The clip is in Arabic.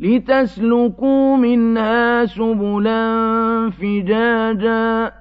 لِّتَسْلُكُوا مِنْهَا سُبُلًا فِجَاجًا